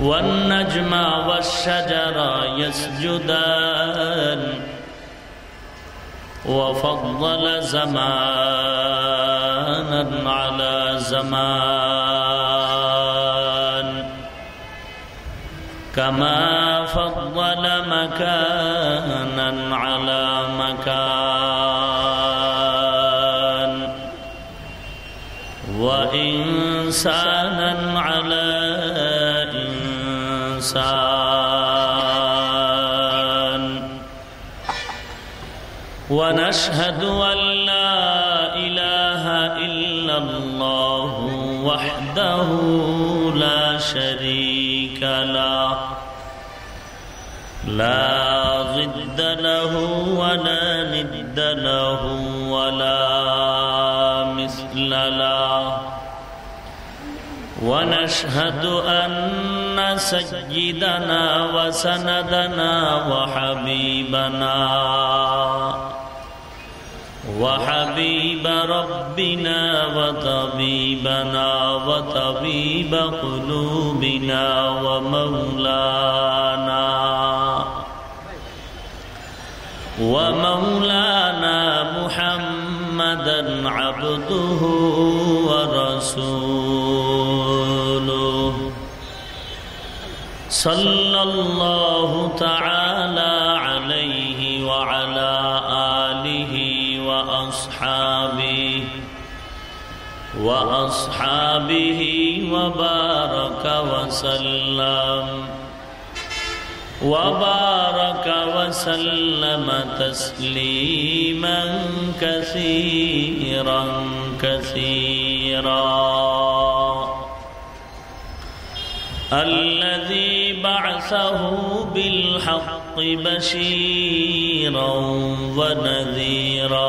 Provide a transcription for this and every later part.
والنجم والشجر يسجدان. وفضل زمانا على زمان. كما فضل مكانا على مكان. وإنسانا ونشهد أن لا إله إلا الله وحده لا شريك له. لا ضد له ولا ند له ولا مثل له. ونشهد أن سيدنا وسندنا وحبيبنا. وحبيب ربنا وطبيبنا وطبيب قلوبنا ومولانا ومولانا محمدا عبده ورسوله صلى الله وأصحابه وبارك وسلم. وبارك وسلم تسليما كثيرا كثيرا. الذي بعثه بالحق بشيرا ونذيرا.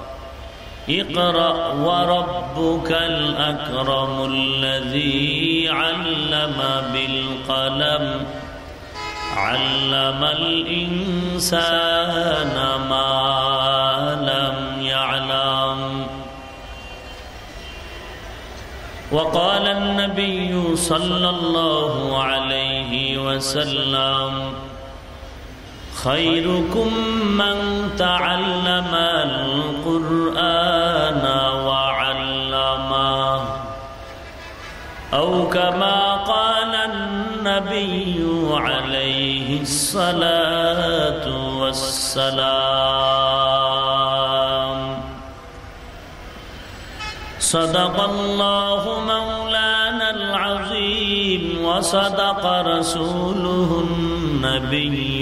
اقرأ وربك الأكرم الذي علم بالقلم. علم الإنسان ما لم يعلم. وقال النبي صلى الله عليه وسلم خيركم من تعلم القرآن وعلمه أو كما قال النبي عليه الصلاة والسلام. صدق الله مولانا العظيم وصدق رسوله النبي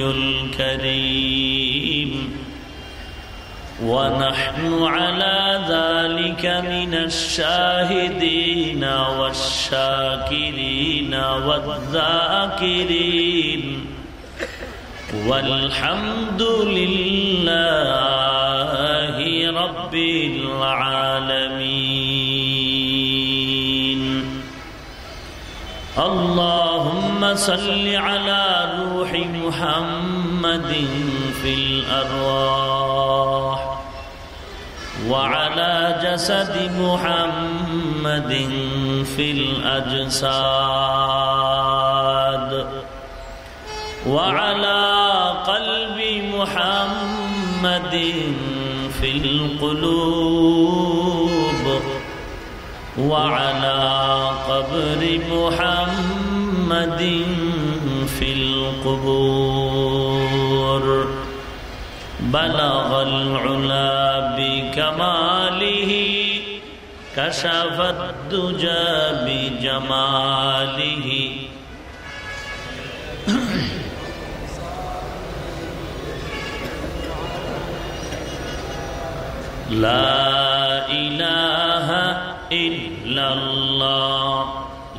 الكريم. ونحن على ذلك من الشاهدين والشاكرين والذاكرين. والحمد لله رب العالمين. اللهم صل على روح محمد في الأرواح وعلى جسد محمد في الأجساد وعلى قلب محمد في القلوب وعلى قبر قبر محمد في القبور بلغ العلا بكماله كشف الدجى بجماله لا إله إلا الله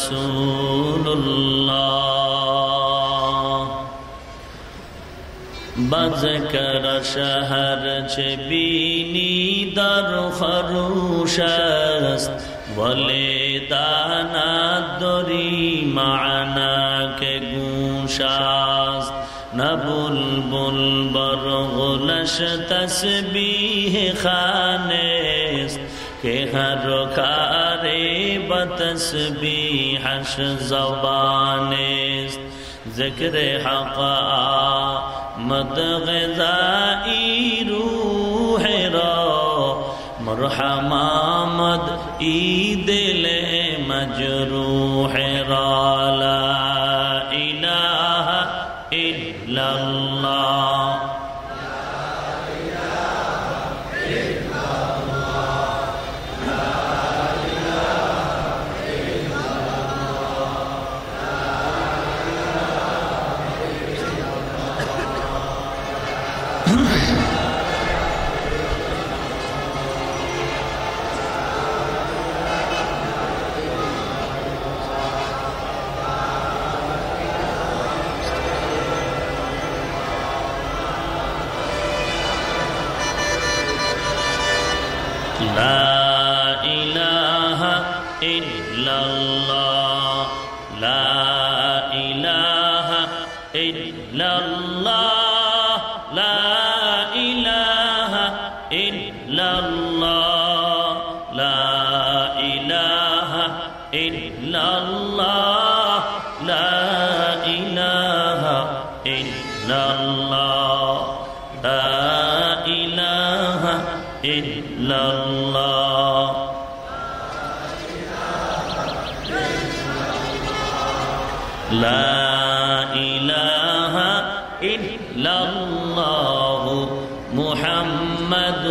رسول الله بذكر شهر چبینی در خروش است ولی دانا دری معنا که گوش است نه بلبل برغلش تسبیح خانست که هر کاری بتسبیحش زبان ذکر حقا مد غذائی روح را مرحما مد عید لے مجروح رالا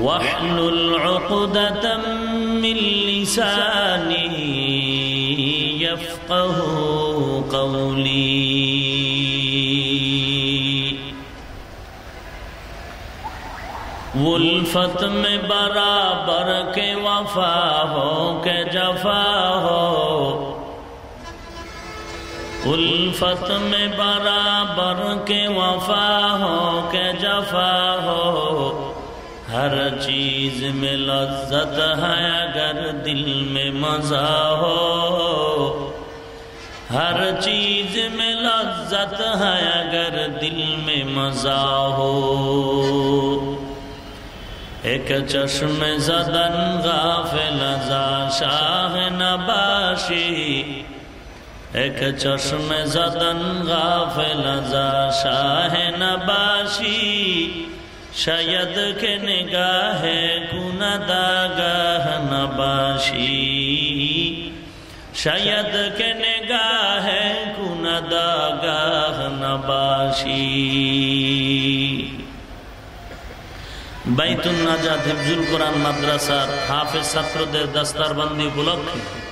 واحلل عقدة من لساني يفقه قولي उल्फत में बराबर के वफा हो के जफा हो उल्फत में बराबर के वफा हो के जफा हो ہر چیز میں لذت ہے اگر دل میں مزہ ہو۔ ہر چیز میں لذت ہے اگر دل میں مزہ ہو۔ ایک چشم زدن غافل ازا شاہ نباشی۔ ایک چشم زدن غافل ازا شاہ نباشی۔ শয়দ কে নিগাহে গুনা দাগাহ নবাসি শয়দ কে নিগাহে গুনা দাগাহ নবাসি বাইতুন নাজাত হিফজুল কোরআন মাদ্রাসার হাফেজ ছাত্রদের দস্তারবন্দি উপলক্ষে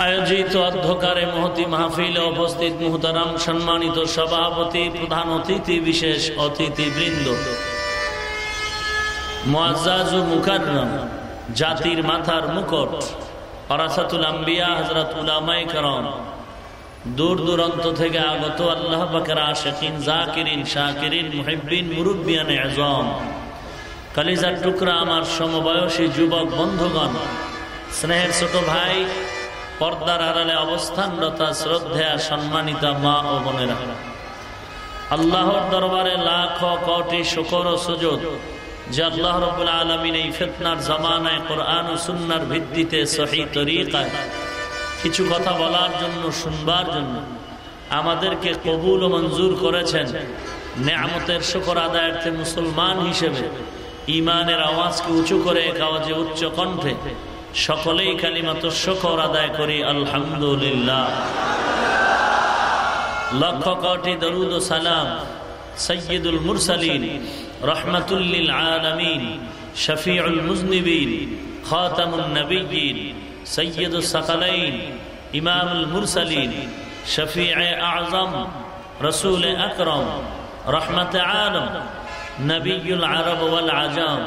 আয়োজিত অধ্যকারে মহতি মাহফিলে উপস্থিত মুহতারাম সম্মানিত সভাপতি, প্রধান অতিথি, বিশেষ অতিথি বৃন্দ জাতির মাথার মুকট অরাসাতুল আম্বিয়া হজরত উলামাই করম। দূর দূরান্ত থেকে আগত আল্লাহ বাকের আশকিন, জাকিরিন, শাকিরিন মুহিবিন মুরব্বিয়ান আজম কালিজার টুকরা আমার সমবয়সী যুবক বন্ধুগণ, স্নেহের ছোট ভাই পর্দার আড়ালে অবস্থানরতা শ্রদ্ধা সম্মানিতা মা ও বোনেরা। আল্লাহর দরবারে লাখ কোটি শুকর ও সুযোগ যে আল্লাহ রবুল আলমিন এই ফেতনার জামানায় কোরআন ও সুন্নার ভিত্তিতে সহি তরিকায় কিছু কথা বলার জন্য, শুনবার জন্য আমাদেরকে কবুল ও মঞ্জুর করেছেন। নেয়ামতের শুকর আদায়ার্থে মুসলমান হিসেবে ইমানের আওয়াজকে উঁচু করে এক আওয়াজে উচ্চ কণ্ঠে সকলেই কালিমাত শকর আদায় করি, আলহামদুলিল্লাহ। লক্ষ কোটি দরুদ সালাম সৈয়দুল মুরসালিন রহমতুল্লিল আলমিন, শফিউল মুজনিবিন খাতামুল নবীন সৈয়দ সকলাইন, ইমামুল মুরসালিন শফি এ আজম রসুল আকরম, রহমত আলম নবীল আরব ওয়াল আজম,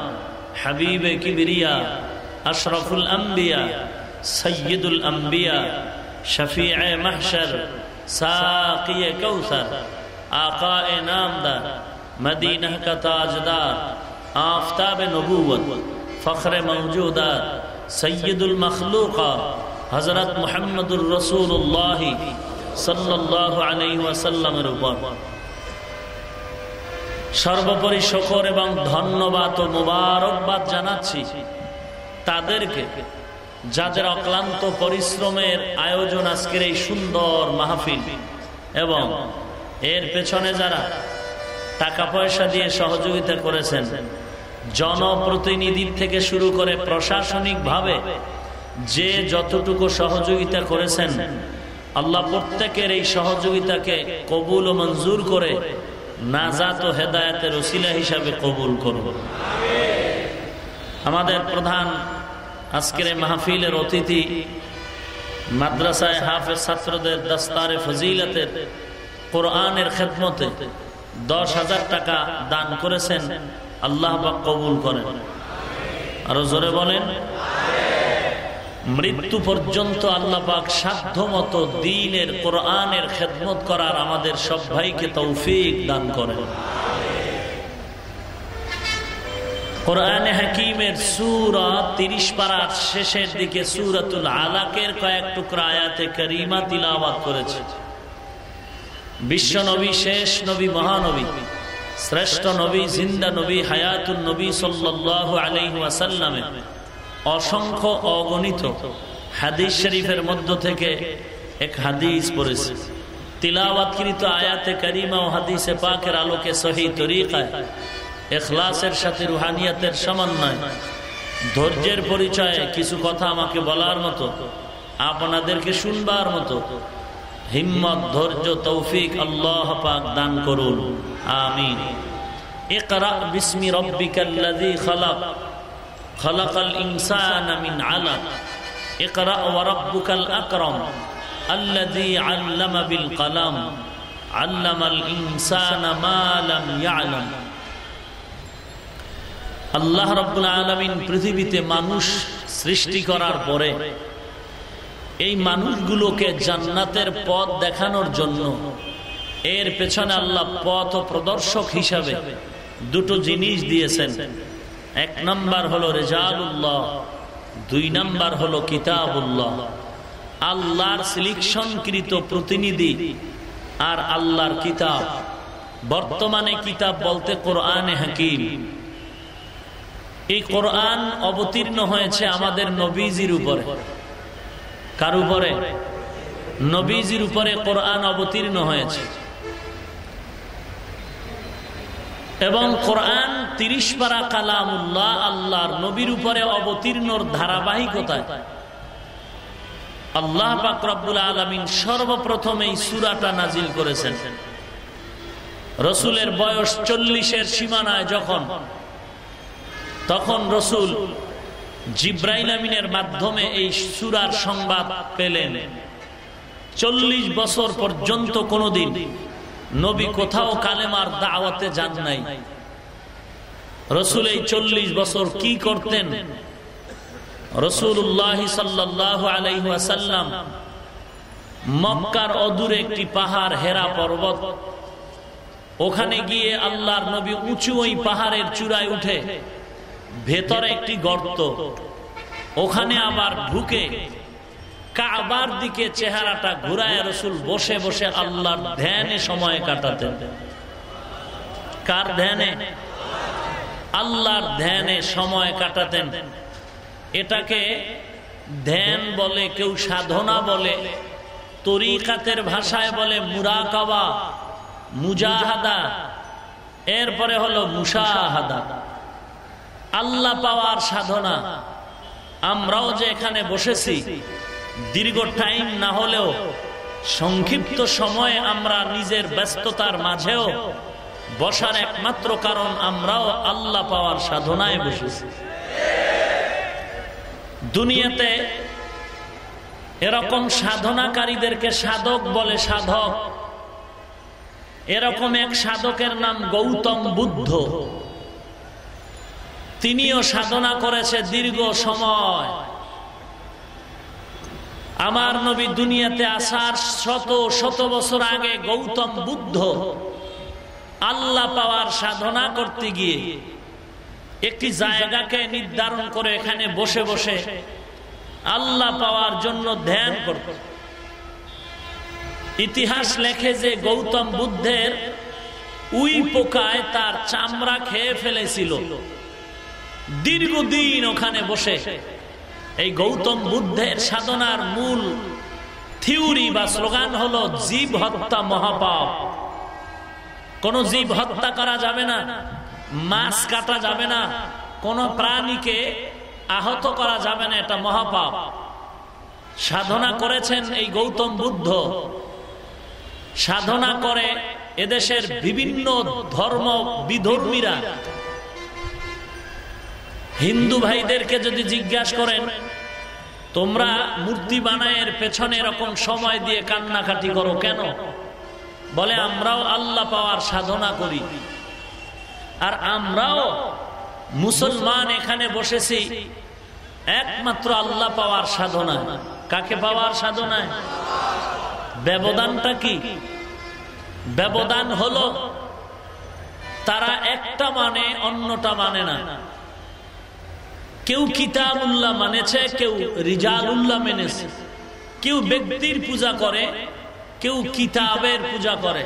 হাবিব কিবরিয়া আশরাফুল আম্বিয়া সৈয়দুল আম্বিয়া শফি মাহশর সাকিয়ে কৌসর آقا نام دار مدینہ کا تاجدار آفتاب نبوت فخر موجودات سید المخلوقات حضرت محمد الرسول اللہ صلی اللہ علیہ وسلم সর্বোপরি শকর এবং ধন্যবাদ ও মুবারকবাদ জানাচ্ছি তাদেরকে যাদের অক্লান্ত পরিশ্রমের আয়োজন আজকের এই সুন্দর মাহফিল এবং এর পেছনে যারা টাকা পয়সা দিয়ে সহযোগিতা করেছেন জনপ্রতিনিধির থেকে শুরু করে প্রশাসনিকভাবে যে যতটুকু সহযোগিতা করেছেন আল্লাহ প্রত্যেকের এই সহযোগিতাকে কবুল ও মঞ্জুর করে নাজাত ও হেদায়তের ওসিলা হিসাবে কবুল করব আমাদের প্রধান আজকের মাহফিলের অতিথি মাদ্রাসায় হাফেজ ছাত্রদের দাস্তারে ফজিলতের কোরআনের খেদমতে দশ হাজার টাকা দান করেছেন, আল্লাহ পাক কবুল করেন। আরও জোরে বলেন, মৃত্যু পর্যন্ত আল্লাহ পাক সাধ্য মতো দিনের কোরআনের খেদমত করার আমাদের সব ভাইকে তৌফিক দান করেন। কোরআনে হাকিমের সুরা তিরিশ পাড়ার শেষের দিকে সুরাতুল আলাকের কয়েক টুকরা আয়াতে করিমা তিলাবাত করেছে। বিশ্ব নবী শেষ নবী, মহানবী, শ্রেষ্ঠ নবী, জিন্দা নবী হায়াতুল নবী সাল্লাহ আলহিহাসাল্লামে অসংখ্য অগণিত হাদিস শরীফের মধ্য থেকে এক হাদিস পড়েছে। তিলাওয়াতকৃত আয়াতে করিমা ও হাদিসে পাকের আলোকে সহি তরিকায় এখলাসের সাথে রুহানিয়াতের সমন্বয় ধৈর্যের পরিচয়ে কিছু কথা আমাকে বলার মতো আপনাদেরকে শুনবার মতো হিম্মত ধৈর্য তৌফিক আল্লাহ পাক দান করুন আমিন ইকরা বিসমি রব্বিকাল্লাযী খালাক খালাকাল ইনসানা মিন আলাক ইকরা ওয়া রাব্বুকাল আকরাম الذي علم بالقلم علم الإنسان ما لم يعلم আল্লাহ রব্বুল আলমিন পৃথিবীতে মানুষ সৃষ্টি করার পরে এই মানুষগুলোকে জান্নাতের পথ দেখানোর জন্য এর পেছনে আল্লাহ পথ ও প্রদর্শক হিসাবে দুটো জিনিস দিয়েছেন। এক নাম্বার হলো রেজালুল্লাহ, দুই নাম্বার হলো কিতাবুল্লাহ। আল্লাহর সিলেকশনকৃত প্রতিনিধি আর আল্লাহর কিতাব। বর্তমানে কিতাব বলতে কোরআনে হাকিম। এই কোরআন অবতীর্ণ হয়েছে আমাদের নবীজির উপরে। কার উপরে? নবীজির উপরে কোরআন অবতীর্ণ হয়েছে। এবং কোরআন তিরিশ পারা কালামুল্লাহ আল্লাহর নবীর উপরে অবতীর্ণর ধারাবাহিকতায়। আল্লাহ বাকরাবুল আলমিন সর্বপ্রথম এই সুরাটা নাজিল করেছেন। রসুলের বয়স চল্লিশের সীমানায় যখন তখন রসুল জিব্রাইল আমিনের মাধ্যমে এই সুরার সংবাদ পেলেন। চল্লিশ বছর পর্যন্ত কোনদিন নবী কোথাও কালেমার দাওয়াতে যান নাই। রসুল এই চল্লিশ বছর কি করতেন? রসুল্লাহ সাল্লাহ আলাইসাল্লাম মক্কার অদূরে একটি পাহাড় হেরা পর্বত, ওখানে গিয়ে আল্লাহর নবী উঁচু ওই পাহাড়ের চূড়ায় উঠে ভেতরে একটি গর্ত। ওখানে আবার ঢুকে কাবার দিকে চেহারাটা ঘুরায় রসুল বসে বসে আল্লাহর ধ্যানে সময় কাটাতেন। কার ধ্যানে? আল্লাহর ধ্যানে সময় কাটাতেন। এটাকে ধ্যান বলে, কেউ সাধনা বলে, তরিকাতের ভাষায় বলে মুরাকাবা, মুজাহাদা, এরপরে হলো মুসাহাদা আল্লাহ পাওয়ার সাধনা। আমরাও যে এখানে বসেছি, দীর্ঘ টাইম না হলেও সংক্ষিপ্ত সময়ে আমরা নিজের ব্যস্ততার মাঝেও বসার একমাত্র কারণ আমরাও আল্লাহ পাওয়ার সাধনায় বসেছি। দুনিয়াতে এরকম সাধনাকারীদেরকে সাধক বলে সাধক, এরকম এক সাধকের নাম গৌতম বুদ্ধ। তিনিও সাধনা করেছে দীর্ঘ সময়। আমার নবী দুনিয়াতে আসার শত শত বছর আগে গৌতম বুদ্ধ আল্লাহ পাওয়ার সাধনা করতে গিয়ে একটি জায়গাকে নির্ধারণ করে এখানে বসে বসে আল্লাহ পাওয়ার জন্য ধ্যান করত। ইতিহাস লেখে যে গৌতম বুদ্ধের উই পোকায় তার চামড়া খেয়ে ফেলেছিল। দীর্ঘদিন ওখানে বসে। এই গৌতম বুদ্ধের সাধনার মূল থিওরি বা স্লোগান হলো জীব হত্যা মহাপাপ। কোন জীব হত্যা করা যাবে না, মাছ কাটা যাবে না, কোন প্রাণীকে আহত করা যাবে না, এটা মহাপাপ। সাধনা করেছেন এই গৌতম বুদ্ধ। সাধনা করে এদেশের বিভিন্ন ধর্ম বিধর্মীরা। হিন্দু ভাইদেরকে যদি জিজ্ঞাসা করেন, তোমরা মূর্তি বানায়ের পেছনে এরকম সময় দিয়ে কান্নাকাটি করো কেন? বলে, আমরাও আল্লাহ পাওয়ার সাধনা করি। আর আমরাও মুসলমান এখানে বসেছি, একমাত্র আল্লাহ পাওয়ার সাধনা কাকে পাওয়ার সাধনায়? ব্যবধানটা কি? ব্যবধান হলো, তারা একটা মানে অন্যটা মানে না। কেউ কিতাব উল্লাহ মানেছে, কেউ রিজাল উল্লাহ মেনেছে। কেউ ব্যক্তির পূজা করে, কেউ কিতাবের পূজা করে।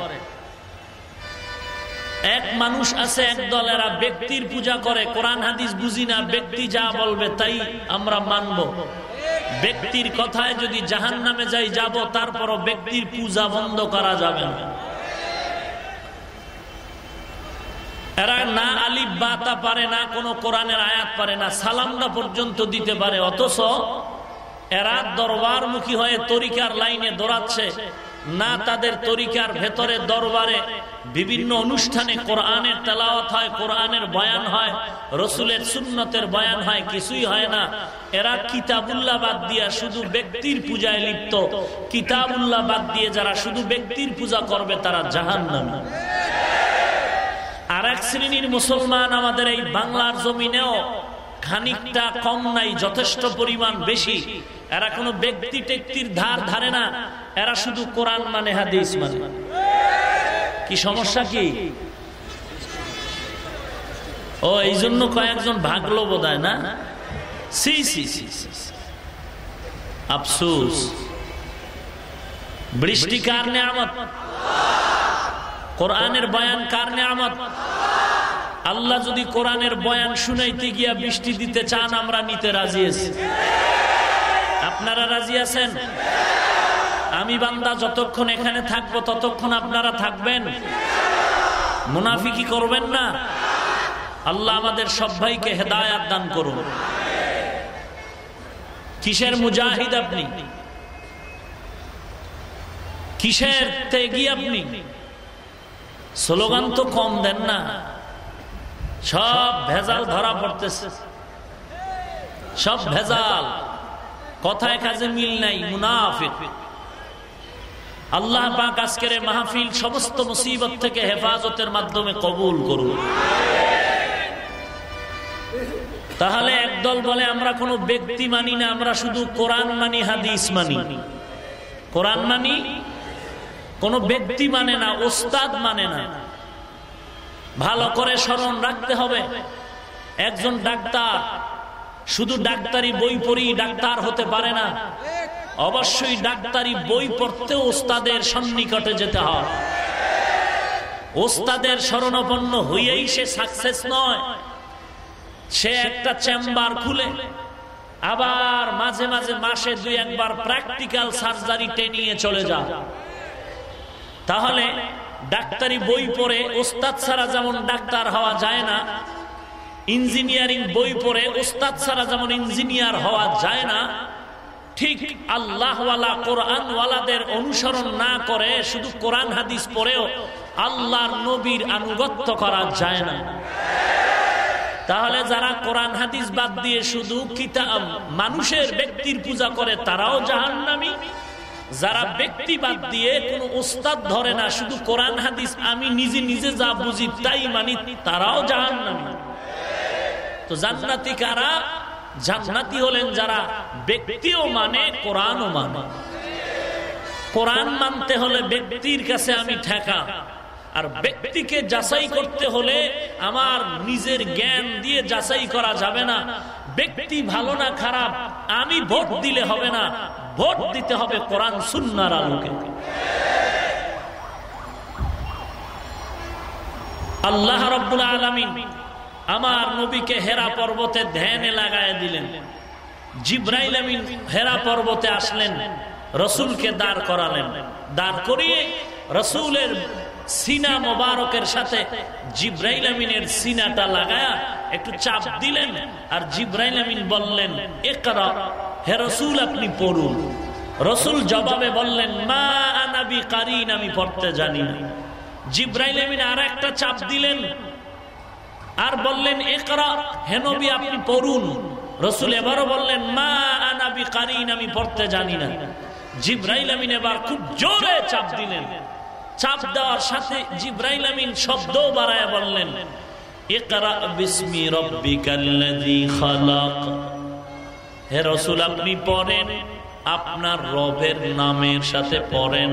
এক মানুষ আছে এক দল, এরা ব্যক্তির পূজা করে, কোরআন, হাদিস বুঝি না, ব্যক্তি যা বলবে তাই আমরা মানব। ব্যক্তির কথায় যদি জাহান নামে যাই, যাব, তারপরও ব্যক্তির পূজা বন্ধ করা যাবে না। এরা না আলিফ বাতা পারে না, কোনো কোরআনের আয়াত পারে না, সালামটা পর্যন্ত দিতে পারে। অথচ এরা দরবারমুখী হয়ে তরিকার লাইনে দৌড়াচ্ছে, না তাদের তরিকার ভেতরে দরবারে বিভিন্ন অনুষ্ঠানে কোরআনের তেলাওয়াত হয়, কোরআনের বয়ান হয়, রসুলের সুন্নতের বয়ান হয়, কিছুই হয় না। এরা কিতাবুল্লাহ বাদ দিয়া শুধু ব্যক্তির পূজায় লিপ্ত। কিতাবুল্লাহ বাদ দিয়ে যারা শুধু ব্যক্তির পূজা করবে, তারা জাহান নামে আর এক শ্রেণির মুসলমান আমাদের এই বাংলার জমিনেও খানিকটা কম নাই, যথেষ্ট পরিমাণ বেশি। এরা কোনো ব্যক্তি টেক্তির ধার ধারে না, এরা শুধু কোরআন মানে হাদিস মানে। কি সমস্যা কি? ও এই জন্য কয়েকজন ভাগলো বোধ হয় না সি সি সি। আফসুস। বৃষ্টি কার নেয়ামত? কোরআনের বয়ান কার নেয়ামত? আল্লাহ যদি কোরআনের বয়ান শুনাইতে গিয়া বৃষ্টি দিতে চান, আমরা নিতে রাজি আছি। আপনারা রাজি আছেন? আমি বান্দা, যতক্ষণ এখানে থাকব, ততক্ষণ আপনারা থাকবেন। মুনাফিকি করবেন না। আল্লাহ আমাদের সব ভাইকে হেদায়াত দান করুন। কিসের মুজাহিদ আপনি? কিসের তেগি আপনি? স্লোগান তো কম দেন না। সব ভেজাল ধরা পড়তেছে। সব ভেজাল। কথায় কাজে মিল নাই, মুনাফিক। আল্লাহ পাক আজকের মাহফিল সমস্ত মুসিবত থেকে হেফাজতের মাধ্যমে কবুল করুন। তাহলে একদল বলে, আমরা কোনো ব্যক্তি মানি না, আমরা শুধু কোরআন মানি, হাদিস মানি। কোরআন মানি কোন ব্যক্তি মানে না, ওস্তাদ মানে না। ভালো করে স্মরণ রাখতে হবে। একজন ডাক্তার, শুধু ডাক্তারি বই পড়ি ডাক্তার হতে পারে না। অবশ্যই ডাক্তারি বই পড়তে ওস্তাদের সন্নিকটে যেতে হয়। ওস্তাদের শরণাপন্ন হইয়াই সে সাকসেস নয়। সে একটা চেম্বার খুলে, আবার মাঝে মাঝে মাসে দুই একবার প্র্যাকটিক্যাল সার্জারি টেনিয়ে চলে যা তাহলে ডাক্তারি বই পড়ে ওস্তাদ ছাড়া যেমন ডাক্তার হওয়া যায় না, ইঞ্জিনিয়ারিং বই পড়ে ওস্তাদ ছাড়া যেমন ইঞ্জিনিয়ার হওয়া যায় না, ঠিক আল্লাহওয়ালা কোরআনওয়ালাদের অনুসরণ না করে শুধু কোরআন হাদিস পড়েও আল্লাহর নবীর আনুগত্য করা যায় না। তাহলে যারা কোরআন হাদিস বাদ দিয়ে শুধু কিতাব মানুষের ব্যক্তির পূজা করে তারাও জাহান্নামী। যারা ব্যক্তি বাদ দিয়ে কোন উস্তাদ ধরে না, শুধু কোরআন, হাদিস, আমি নিজে নিজে যা বুঝি তাই মানি, তারাও জাহান্নামী। তো জান্নাতি কারা? জান্নাতি হলেন যারা ব্যক্তিও মানে কোরআনও মানে। কোরআন মানতে হলে ব্যক্তির কাছে আমি ঠেকা। আর ব্যক্তিকে যাচাই করতে হলে আমার নিজের জ্ঞান দিয়ে যাচাই করা যাবে না। ব্যক্তি ভালো না খারাপ, আমি ভোট দিলে হবে না। ভোট দিতে হবে কোরআন, সুন্নার আলোকে। আল্লাহ রব্বুল আলমিন আমার নবীকে হেরা পর্বতে ধ্যানে লাগায় দিলেন। জিব্রাইল আমিন হেরা পর্বতে আসলেন, রসুলকে দাঁড় করালেন। দাঁড় করিয়ে রসুলের সিনা মোবারকের সাথে জিব্রাইল আমিনের সিনাটা লাগায়া একটু চাপ দিলেন আর জিব্রাইল আমিন বললেন একরা হে রসুল আপনি পড়ুন। রসুল জবাবে বললেন, মা আনাবি কারিন, আমি পড়তে জানি না। জিব্রাইল আমিন আর একটা চাপ দিলেন আর বললেন একরা হেনবি আপনি পড়ুন। রসুল এবারও বললেন, মা আনাবি কারিন, আমি পড়তে জানি না। জিব্রাইল আমিন এবার খুব জোরে চাপ দিলেন। চাপ দেওয়ার সাথে জিব্রাইল আমিন শব্দ বাড়ায় বললেন হে আপনি পড়েন আপনার রবের নামের সাথে পড়েন।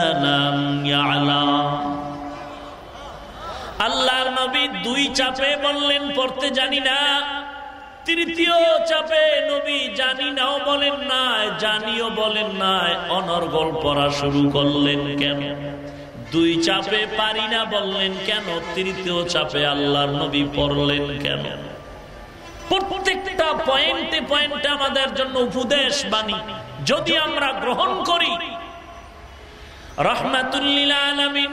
দুই চাপে বললেন, পড়তে জানি না। তৃতীয় চাপে নবী জানি নাও বলেন নাই, জানিও বলেন নাই, অনর্গল পড়া শুরু করলেন কেন? দুই চাপে পারি না বললেন কেন? তৃতীয় চাপে আল্লাহর নবী পড়লেন কেন? প্রত্যেকটা পয়েন্টে পয়েন্টে আমাদের জন্য উপদেশ বাণী। যদি আমরা গ্রহণ করি রহমাতুল্লিল আলমিন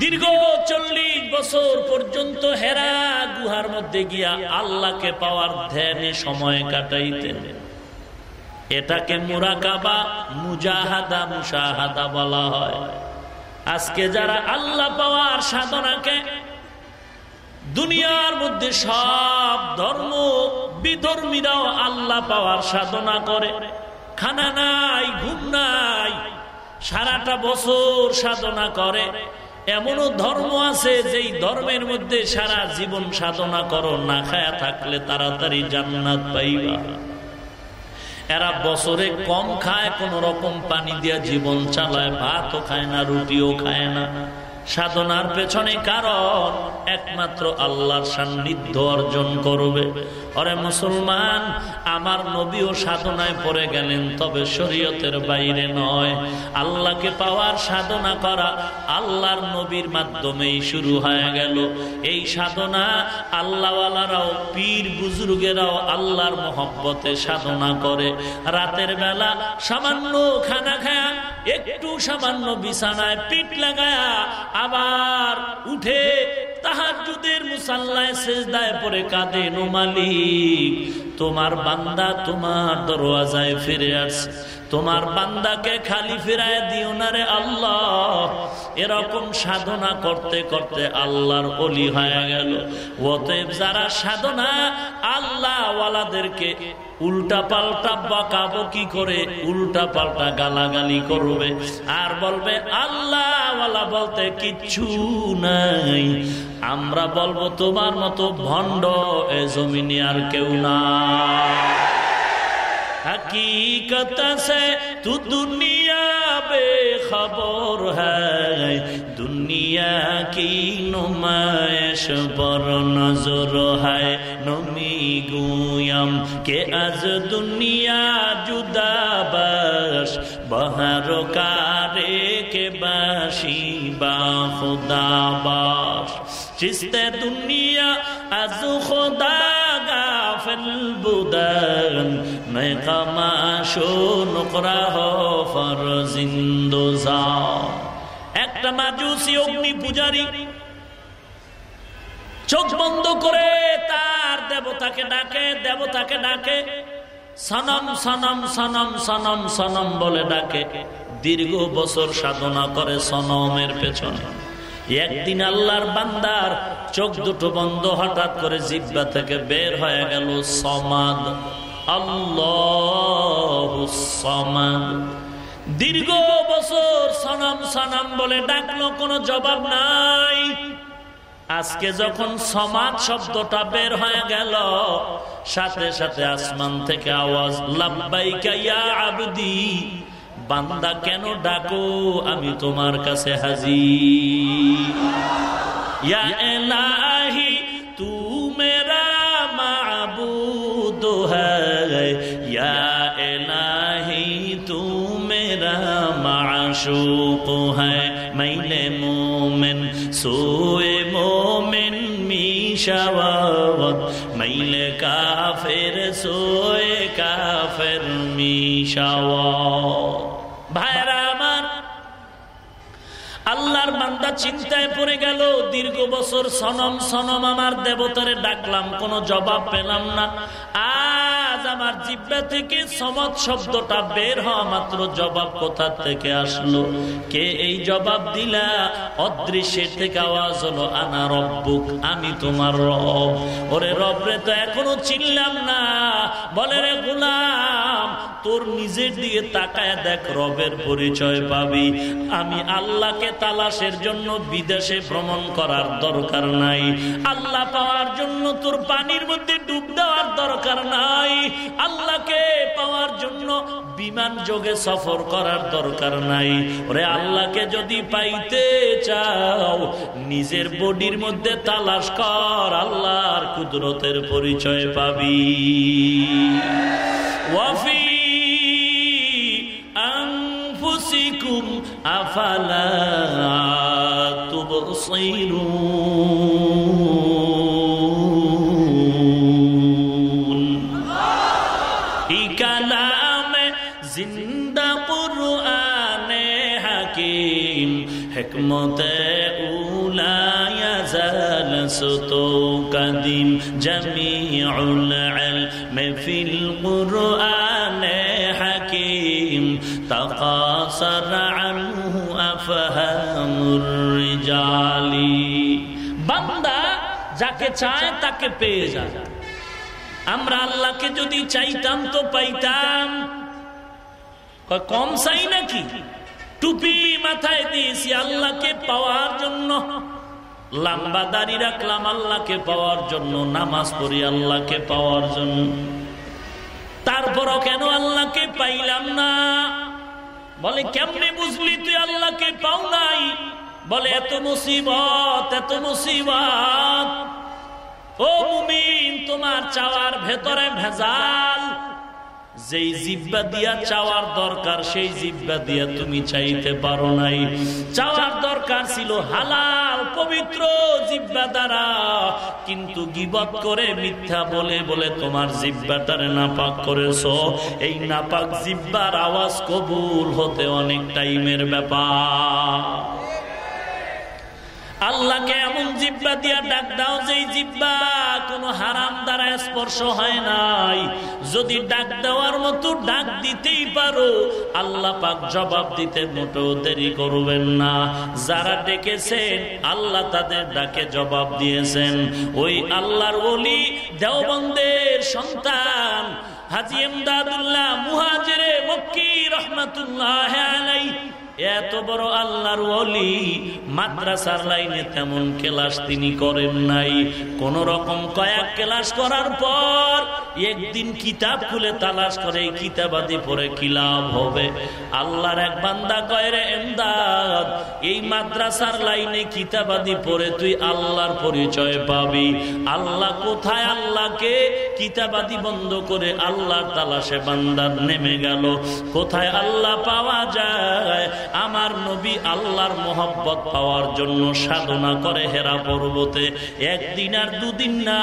দীর্ঘ চল্লিশ বছর পর্যন্ত হেরা গুহার মধ্যে গিয়া আল্লাহকে পাওয়ার ধ্যানে সময় কাটাইতেন। এটাকে মুরাকাবা, মুজাহাদা মুসাহাদা বলা হয়। আজকে যারা আল্লাহ পাওয়ার সাধনাকে দুনিয়ার মধ্যে সব ধর্ম বিধর্মীরাও আল্লাহ পাওয়ার সাধনা করে। খানা নাই, ঘুম নাই, সারাটা বছর সাধনা করে। এমনও ধর্ম আছে যেই ধর্মের মধ্যে সারা জীবন সাধনা করো, না খায়া থাকলে তাড়াতাড়ি জান্নাত পাইবা। এরা বছরে কম খায়, কোন রকম পানি দিয়া জীবন চালায়, ভাতও খায় না, রুটিও খায় না। সাধনার পেছনে কারণ একমাত্র আল্লাহর সান্নিধ্য অর্জন করবে। অরে মুসলমান, আমার নবীও সাধনায় পড়ে গেলেন, তবে শরীয়তের বাইরে নয়। আল্লাহকে পাওয়ার সাধনা করা আল্লাহর নবীর মাধ্যমেই শুরু হয়ে গেল। এই সাধনা আল্লাহওয়ালারাও, পীর বুজুর্গেরাও আল্লাহর মহব্বতে সাধনা করে। রাতের বেলা সামান্য খানা খায়া, একটু সামান্য বিছানায় পিঠ লাগায়া আবার উঠে তাহার যুদের মুসাল্লায় শেষদায় পরে কাঁদে, নো নোমালি তোমার বান্দা তোমার দরওয়াজায় ফিরে আসছে। তোমার বান্দাকে খালি ফিরায় দিও না রে আল্লাহ। এরকম সাধনা করতে করতে আল্লাহর অলি হয়ে গেল। অতএব যারা সাধনা আল্লাহ ওয়ালাদেরকে উল্টা পাল্টা বাঁকাবো কি করে উল্টা পাল্টা গালাগালি করবে, আর বলবে আল্লাহ বলতে কিচ্ছু নাই। আমরা বলব, তোমার মতো ভণ্ড এ জমিনে আর কেউ না হকীকত তু দুনিয়া বেখবর হুনিয়া কি নুমায়শ বর নজর হায় নমি গুয়ম কে আজ দুনিয়া জুদা বস বহার কারে কে বাসি বা খুদা বাস চিস্তে দুনিয়া আজ খুদা একটা মাজুসি অগ্নি পূজারি চোখ বন্ধ করে তার দেবতাকে ডাকে দেবতাকে ডাকে, সানাম সানাম সানাম, সনম সনম বলে ডাকে। দীর্ঘ বছর সাধনা করে সনমের পেছনে। একদিন আল্লাহর বান্দার চোখ দুটো বন্ধ, হঠাৎ করে জিব্বা থেকে বের হয়ে গেল সমাদ। আল্লাহ দীর্ঘ বছর সনাম সনাম বলে ডাকলো, কোনো জবাব নাই। আজকে যখন সমাজ শব্দটা বের হয়ে গেল, সাথে সাথে আসমান থেকে আওয়াজ, লাব্বাইকা আবদি বান্দা কেন ডাকো? আমি তোমার কাছে হাজি এলাহি তু মেরা মাবুদ এলাহি তু মেরা মাশুক হইলে মোমেন, সোয়ে মোমেন মিশাওয়াত। মাইলে কাফের, সোয়ে কাফের মিশাওয়াত। আল্লাহর বান্দা চিন্তায় পড়ে গেল, দীর্ঘ বছর সনম সনম আমার দেবতারে ডাকলাম, কোনো জবাব পেলাম না। আজ আমার জিব্বা থেকে সমত শব্দটা বের হওয়া মাত্র জবাব কোথা থেকে আসলো? কে এই জবাব দিলা? অদৃশ্যের থেকে আওয়াজ হলো, আনা রব্বুক, আমি তোমার রব। ওরে রবরে তো এখনও চিনলাম না। বলে, রে গোলাম, তোর নিজের দিকে তাকায় দেখ, রবের পরিচয় পাবি। আমি আল্লাহকে তালাশের জন্য বিদেশে ভ্রমণ করার দরকার নাই। আল্লাহ পাওয়ার জন্য তোর পানির মধ্যে ডুব দেওয়ার দরকার নাই। আল্লাহকে পাওয়ার জন্য বিমান যোগে সফর করার দরকার নাই। ওরে আল্লাহকে যদি পাইতে চাও, নিজের বডির মধ্যে তালাশ কর, আল্লাহর কুদরতের পরিচয় পাবি। ওয়াফি আফালা তুবসিরুন। حکمت اولا يزال ستو قدیم جميع العلم في القرآن حكيم تقاصر عنه أفهام الرجال বান্দা যাকে চায় তাকে পেয়ে যায় আমরা আল্লাহকে যদি চাইতাম তো পাইতাম কম চাই নাকি টুপি মাথায় দিয়েছি আল্লাহকে পাওয়ার জন্য। লম্বা দাড়ি রাখলাম আল্লাহকে পাওয়ার জন্য, নামাজ পড়ি আল্লাহকে পাওয়ার জন্য। তারপরও কেন আল্লাহকে পাইলাম না? বলে, কেমনে বুঝলি তুই আল্লাহকে পাও নাই? বলে, এত মুসিবত এত মুসিবত। ও মুমিন, তোমার চাওয়ার ভেতরে ভেজাল। যেই জিব্বা দিয়া চাওয়ার দরকার, সেই জিব্বা দিয়া তুমি চাইতে পারো নাই। চাওয়ার দরকার ছিল হালাল, পবিত্র জিব্বা দ্বারা। কিন্তু গিবত করে মিথ্যা বলে বলে তোমার জিব্বা জিব্বাটারে নাপাক করেছ। এই নাপাক জিব্বার আওয়াজ কবুল হতে অনেক টাইমের ব্যাপার। আল্লাহকে এমন জিব্বা দিয়া ডাক দাও যে জিব্বা কোনো হারাম দ্বারা স্পর্শ হয় নাই। যদি ডাক দেওয়ার মতো ডাক দিতেই পারো, আল্লাহ পাক জবাব দিতে মোটেও দেরি করবেন না। যারা ডেকেছেন, আল্লাহ তাদের ডাকে জবাব দিয়েছেন। ওই আল্লাহর ওলি, দেওবন্দের সন্তান, হাজি এমদাদুল্লাহ মুহাজিরে মক্কি রহমাতুল্লাহ এত বড় আল্লাহর ওলি, মাদ্রাসার লাইনে তেমন ক্লাস তিনি করেন নাই। কোন রকম কয়েক ক্লাস করার পর একদিন কিতাব খুলে তালাশ করে কিতাবাদি পরে কি লাভ হবে? আল্লাহর এক বান্দা কয়রে এমদাদ, এই মাদ্রাসার লাইনে কিতাবাদি পরে তুই আল্লাহর পরিচয় পাবি। আল্লাহ কোথায়? আল্লাহকে কিতাবাদি বন্ধ করে আল্লাহর তালাশে বান্দার নেমে গেল। কোথায় আল্লাহ পাওয়া যায়? আমার নবী আল্লাহর মোহব্বত পাওয়ার জন্য সাধনা করে হেরা পর্বতে। একদিন আর দুদিন না,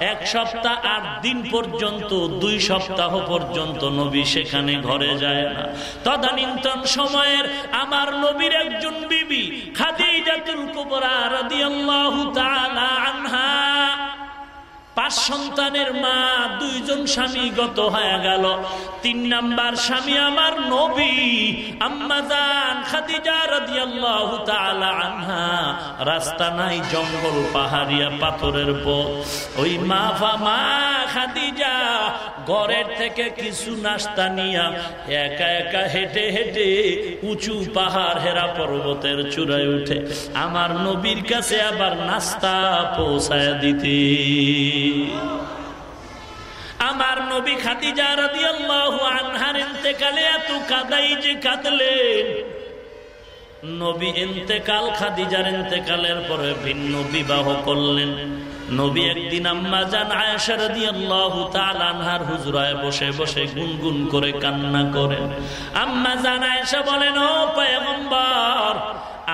এক সপ্তাহ আট দিন পর্যন্ত, দুই সপ্তাহ পর্যন্ত নবী সেখানে ঘরে যায় না। তদানীন্তন সময়ের আমার নবীর একজন বিবি, খাদিজাতুল কুবরা রাদিয়াল্লাহু তাআলা আনহা। পাঁচ সন্তানের মা, দুইজন স্বামী গত হয়ে গেল। তিন নাম্বার স্বামী আমার নবী আম্মাজান খাদিজা রাদিয়াল্লাহু রাস্তা নাই, জঙ্গল, পাহাড়িয়া, পাথরের পথ। ওই মা মা খাদিজা, ঘরের থেকে কিছু নাস্তা নিয়া একা একা হেঁটে হেঁটে উঁচু পাহাড় হেরা পর্বতের চূড়ায় উঠে। আমার নবীর কাছে আবার নাস্তা পৌঁছায় দিতে। আমার নবী রাদিয়াল্লাহু আনহার এত কাদাই যে কাঁদলেন নবী খাদিজার পরে ভিন্ন বিবাহ করলেন। নবী একদিন আম্মা জান আয়েশা রাদিয়াল্লাহু আনহার হুজরায় বসে বসে গুনগুন করে কান্না করেন। আম্মা জান আয়েশা বলেন, ও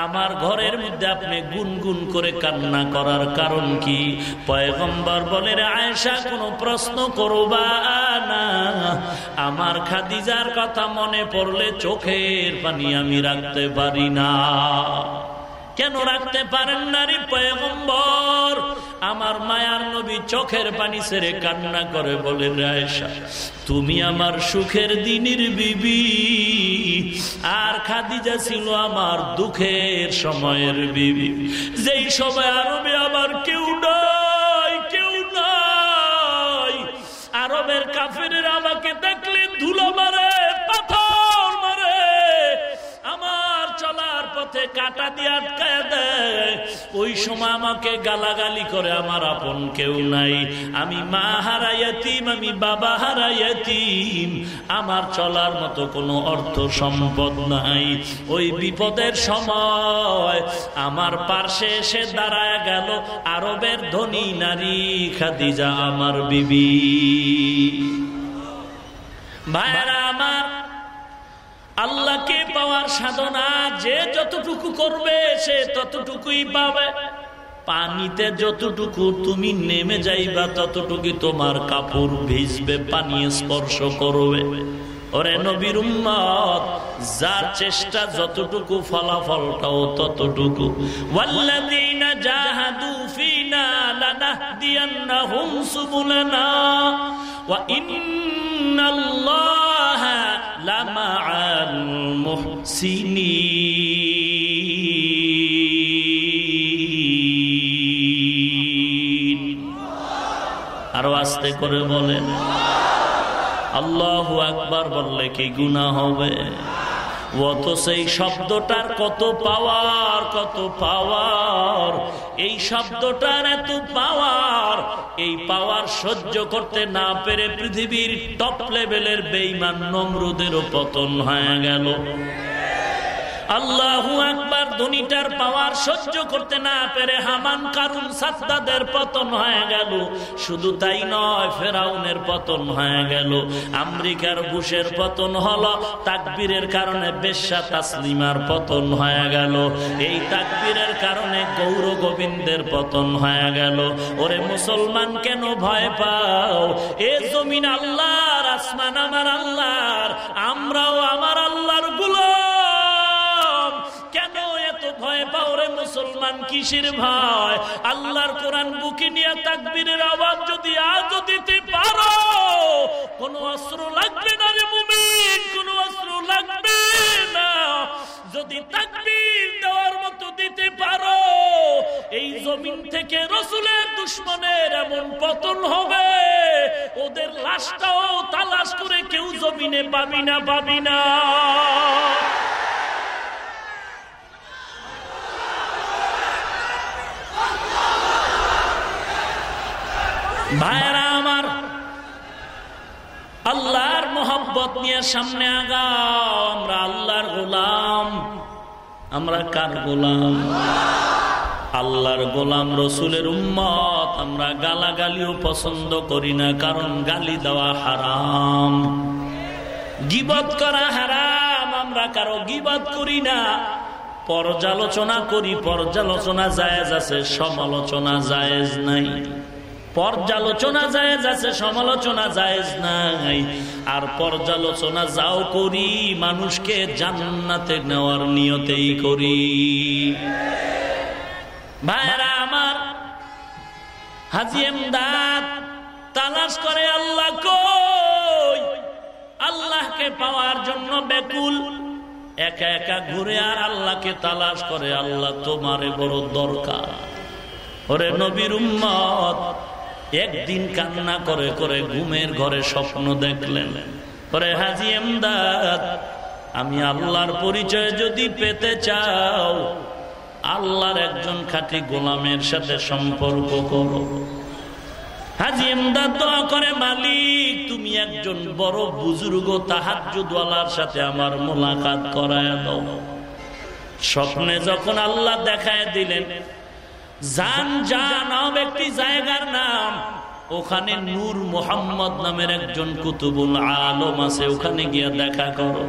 আমার ঘরের মধ্যে আপনি গুনগুন করে কান্না করার কারণ কি? পয়গম্বর বলে আয়েশা, কোনো প্রশ্ন করবা না। আমার খাদিজার কথা মনে পড়লে চোখের পানি আমি রাখতে পারি না। কেন রাখতে পারেন নারী পয়গম্বর? আমার মায়ার নবী চোখের পানি ছেড়ে কান্না করে বলে রায়সা তুমি আমার সুখের দিনের বিবি। আর খাদিজা ছিল আমার দুঃখের সময়ের বিবি। যেই সময় আরবে আবার কেউ নাই কেউ নাই। আরবের কাফের আমাকে দেখলে ধুলো মারে পথে কাটা দিয়ে আটকায় দেয়। ওই সময় আমাকে গালাগালি করে, আমার আপন কেউ নাই। আমি মা হারাইয়াতিম আমি বাবা হারাইয়াতিম আমার চলার মতো কোনো অর্থ সম্পদ নাই। ওই বিপদের সময় আমার পার্শ্বে এসে দাঁড়ায় গেল আরবের ধনী নারী খাদিজা, আমার বিবি। ভাইরা আমার আল্লাহকে পাওয়ার সাধনা যে যতটুকু করবে, সে ততটুকুই পাবে। পানিতে যতটুকু তুমি নেমে যাইবা, ততটুকু তোমার কাপড় ভিজবে, পানি স্পর্শ করবে। ওরে নবীর উম্মত, যার চেষ্টা যতটুকু, ফলাফলটাও ততটুকু। ওয়াল্লাযীনা জাহাদু ফিনা লানাহদিয়ান্নাহুম সুবুলানা, ওয়া ইন্নাল্লাহা লামাআল মুহসিনিন আরও আস্তে করে বলেন আল্লাহ আকবার বললে কি গুণা হবে? অত সেই শব্দটার কত পাওয়ার কত পাওয়ার? এই শব্দটার এত পাওয়ার, এই পাওয়ার সহ্য করতে না পেরে পৃথিবীর টপ লেভেলের বেইমান নমরুদেরও পতন হয়ে গেল। আল্লাহু আকবার ধনীটার পাওয়ার সহ্য করতে না পেরে হামান কারুন সাদ্দাদের পতন হয়ে গেল। শুধু তাই নয়, ফেরাউনের পতন হয়ে গেল। আমেরিকার বুশের পতন হলো, তাকবীরের কারণে বেশ্যা তাসলিমার পতন হয়ে গেল। এই তাকবীরের কারণে গৌর গোবিন্দের পতন হয়ে গেল। ওরে মুসলমান, কেন ভয় পাও? এ জমিন আল্লাহর, আসমান আমার আল্লাহর, আমরাও আমার আল্লাহরগুলো। ভয় পাও মুসলমান কিসের ভয়? আল্লাহর কোরআন বুকে নিয়ে তাকবীরের আওয়াজ যদি আজ দিতে পারো, কোন অস্ত্র লাগবে না রে মুমিন, কোন অস্ত্র লাগবে না। যদি তাকবীর দেওয়ার মতো দিতে পারো, এই জমিন থেকে রসুলের দুশ্মনের এমন পতন হবে, ওদের লাশটাও তালাশ করে কেউ জমিনে পাবি না পাবি না। ভাইরা আমার, আল্লাহর মোহাব্বত নিয়ে সামনে আগাও। আমরা আল্লাহর গোলাম। আমরা কার গোলাম? আল্লাহর গোলাম রসুলের উম্মত। আমরা গালাগালিও পছন্দ করি না, কারণ গালি দেওয়া হারাম। গিবত করা হারাম, আমরা কারও গিবত করি না। পর্যালোচনা করি, পর্যালোচনা জায়েজ আছে, সমালোচনা জায়েজ নাই। পর্যালোচনা জায়েজ আছে, সমালোচনা জায়েজ নাই। আর পর্যালোচনা যাও করি, মানুষকে জান্নাতে নেওয়ার নিয়তেই করি। ভাইরা আমার, হাজি এমদাদ তালাশ করে আল্লাহ কই? আল্লাহকে পাওয়ার জন্য বেকুল একা একা ঘুরে আর আল্লাহকে তালাশ করে, আল্লাহ তোমারে বড় দরকার। ওরে নবীর উম্মত একদিন কান্না করে করে ঘুমের ঘরে স্বপ্ন দেখলেন। পরে হাজি এমদাদ আমি আল্লাহর পরিচয় যদি পেতে চাও, আল্লাহর একজন খাঁটি গোলামের সাথে সম্পর্ক করো। হাজি এমদাদ দোয়া করে, মালিক, তুমি একজন বড় বুজুর্গ তাহাজুদালার সাথে আমার মোলাকাত করায় দাও। স্বপ্নে যখন আল্লাহ দেখায় দিলেন জান জান একটি জায়গার নাম। ওখানে নূর মোহাম্মদ নামের একজন কুতুবুল আলম আছে, ওখানে গিয়া দেখা করো।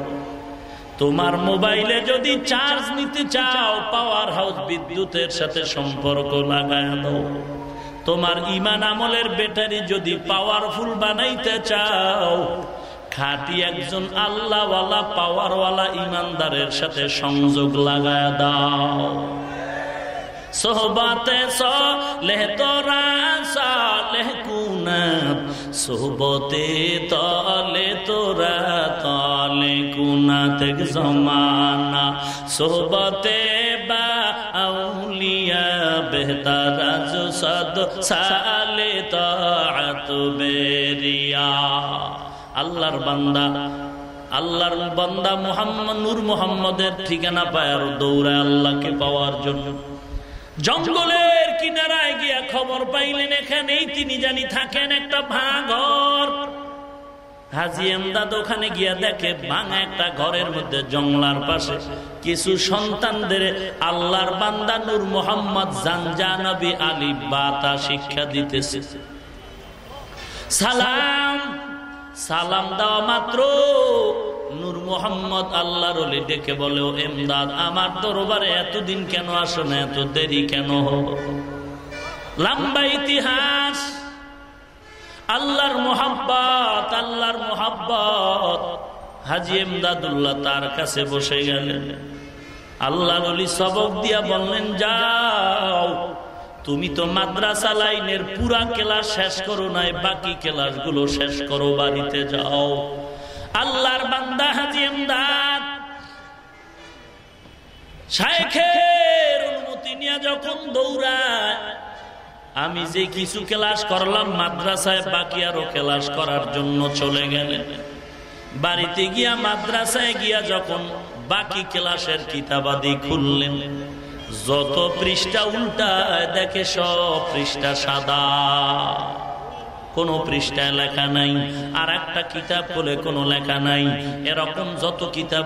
তোমার মোবাইলে যদি চার্জ নিতে চাও, পাওয়ার হাউস বিদ্যুতের সাথে সম্পর্ক লাগায় তোমার ইমান আমলের ব্যাটারি যদি পাওয়ারফুল বানাইতে চাও, খাটি একজন আল্লাহওয়ালা পাওয়ারওয়ালা ইমানদারের সাথে সংযোগ লাগায় দাও। সোহবতে সলেহ তোরা সালেহ কুনাত সোহবতে তলে তোরা তলে কুনাত জমানা, সোহবতে বা আউলিয়া বেহতারা সদ সালে তাত বেরিয়া। আল্লাহর বান্দা আল্লাহর বান্দা মোহাম্মদ নূর মোহাম্মদের ঠিকানা পায় আর দৌড়ায় আল্লাহকে পাওয়ার জন্য। জঙ্গলের কিনারায় গিয়া খবর পাইলেন, এখানেই তিনি জানি থাকেন একটা ভাঙর। হাজি এমদাদ ওখানে গিয়া দেখে, ভাঙা একটা ঘরের মধ্যে জঙ্গলার পাশে কিছু সন্তানদের আল্লাহর বান্দা নূর মোহাম্মদ জানজানবী আলী বাতা শিক্ষা দিতেছে। সালাম সালাম দেওয়া মাত্র। নূর মোহাম্মদ আল্লাহর ডেকে বলে, ও এমদাদ আমার দরবারে এতদিন কেন আসো না? এত দেরি কেন লম্বা ইতিহাস। আল্লাহর মোহাব্বত আল্লাহর মোহাব্বত। হাজি এমদাদুল্লাহ তার কাছে বসে গেলেন। আল্লাহ অলি সবক দিয়া বললেন, যাও, তুমি তো মাদ্রাসা লাইনের পুরা ক্লাস শেষ করো নাই, বাকি ক্লাস শেষ করো, বাড়িতে যাও। আল্লাহর বান্দা হাজি এমদাদ শায়েখের অনুমতি নিয়ে যখন দৌড়ায়, আমি যে কিছু ক্লাস করলাম মাদ্রাসায়, বাকি আরও ক্লাস করার জন্য চলে গেলেন। বাড়িতে গিয়া মাদ্রাসায় গিয়া যখন বাকি ক্লাসের কিতাবাদি খুললেন, যত পৃষ্ঠা উল্টায় দেখে সব পৃষ্ঠা সাদা। কোন পৃষ্ঠায় লেখা নাই। আর একটা কিতাব বলে কোনো লেখা নাই। এরকম যত কিতাব